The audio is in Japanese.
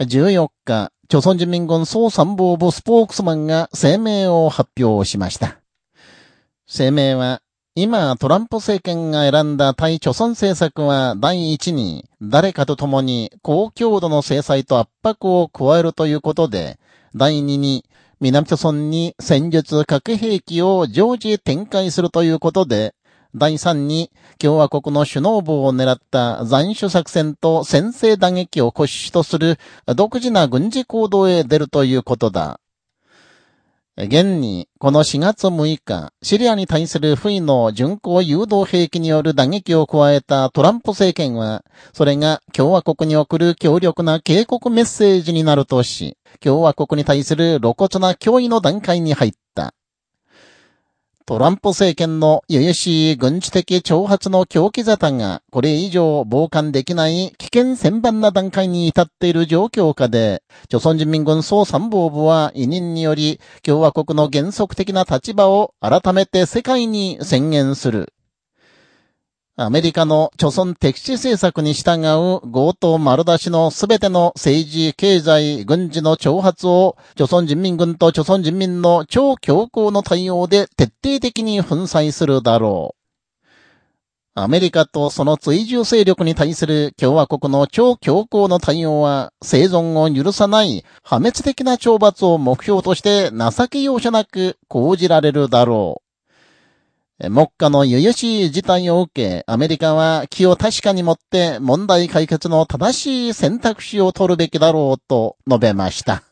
14日、朝鮮人民軍総参謀部スポークスマンが声明を発表しました。声明は、今、トランプ政権が選んだ対朝鮮政策は第一に、誰かと共に高強度の制裁と圧迫を加えるということで、第二に、南朝鮮に戦術核兵器を常時展開するということで、第3に、共和国の首脳部を狙った残首作戦と先制打撃を骨子とする独自な軍事行動へ出るということだ。現に、この4月6日、シリアに対する不意の巡航誘導兵器による打撃を加えたトランプ政権は、それが共和国に送る強力な警告メッセージになるとし、共和国に対する露骨な脅威の段階に入った。トランプ政権の由々しい軍事的挑発の狂気沙汰が、これ以上傍観できない危険千番な段階に至っている状況下で、朝鮮人民軍総参謀部は委任により、共和国の原則的な立場を改めて世界に宣言する。アメリカの貯村敵視政策に従う強盗丸出しのすべての政治、経済、軍事の挑発を、貯村人民軍と貯村人民の超強硬の対応で徹底的に粉砕するだろう。アメリカとその追従勢力に対する共和国の超強硬の対応は生存を許さない破滅的な懲罰を目標として情け容赦なく講じられるだろう。目下のゆゆしい事態を受け、アメリカは気を確かに持って問題解決の正しい選択肢を取るべきだろうと述べました。